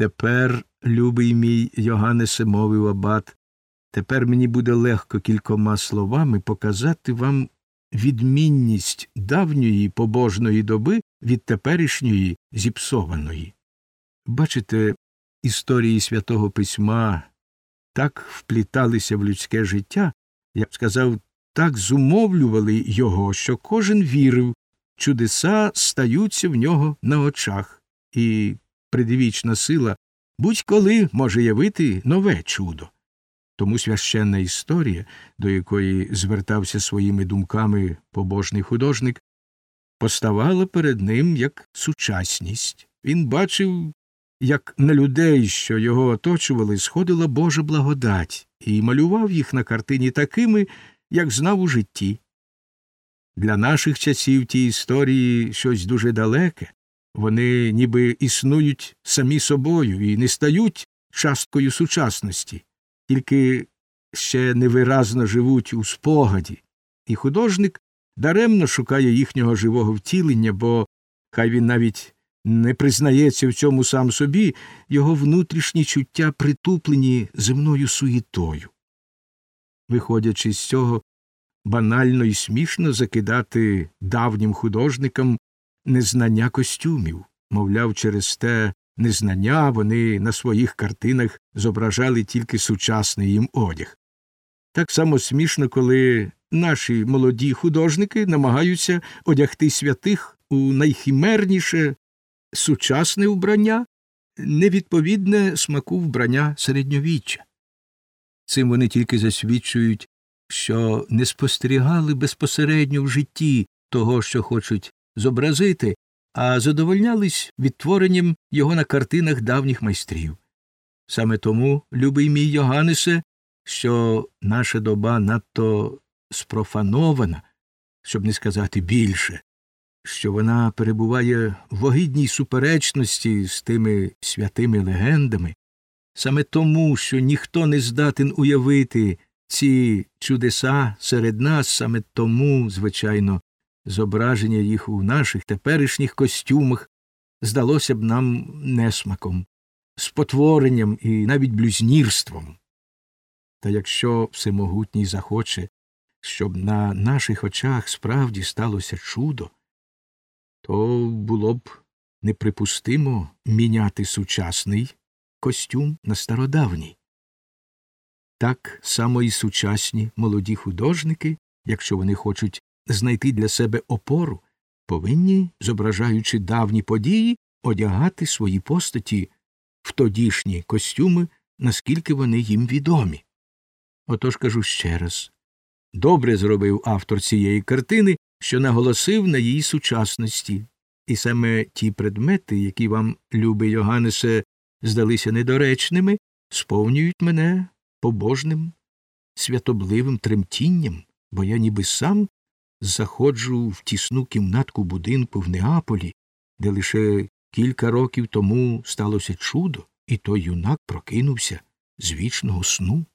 Тепер, любий мій Йоганнесе, мовив абат, тепер мені буде легко кількома словами показати вам відмінність давньої побожної доби від теперішньої зіпсованої. Бачите, історії святого письма так впліталися в людське життя, я б сказав, так зумовлювали його, що кожен вірив, чудеса стаються в нього на очах, і предвічна сила будь-коли може явити нове чудо. Тому священна історія, до якої звертався своїми думками побожний художник, поставала перед ним як сучасність. Він бачив, як на людей, що його оточували, сходила Божа благодать, і малював їх на картині такими, як знав у житті. Для наших часів ті історії щось дуже далеке, вони ніби існують самі собою і не стають часткою сучасності, тільки ще невиразно живуть у спогаді, і художник даремно шукає їхнього живого втілення, бо хай він навіть не признається в цьому сам собі, його внутрішні чуття притуплені земною суєтою. Виходячи з цього, банально і смішно закидати давнім художникам незнання костюмів, мовляв, через те незнання вони на своїх картинах зображали тільки сучасний їм одяг. Так само смішно, коли наші молоді художники намагаються одягти святих у найхімерніше сучасне вбрання, невідповідне смаку вбрання середньовіччя. Цим вони тільки засвідчують, що не спостерігали безпосередньо в житті того, що хочуть зобразити, а задовольнялись відтворенням його на картинах давніх майстрів. Саме тому, любий мій Йоганнесе, що наша доба надто спрофанована, щоб не сказати більше, що вона перебуває в огидній суперечності з тими святими легендами, саме тому, що ніхто не здатен уявити ці чудеса серед нас, саме тому, звичайно, зображення їх у наших теперішніх костюмах здалося б нам несмаком, спотворенням і навіть блюзнірством. Та якщо всемогутній захоче, щоб на наших очах справді сталося чудо, то було б неприпустимо міняти сучасний костюм на стародавній. Так само і сучасні молоді художники, якщо вони хочуть знайти для себе опору, повинні, зображаючи давні події, одягати свої постаті в тодішні костюми, наскільки вони їм відомі. Отож кажу ще раз добре зробив автор цієї картини, що наголосив на її сучасності, і саме ті предмети, які вам, любий Йоганнесе, здалися недоречними, сповнюють мене побожним, святобливим тремтінням, бо я ніби сам заходжу в тісну кімнатку будинку в Неаполі, де лише кілька років тому сталося чудо, і той юнак прокинувся з вічного сну.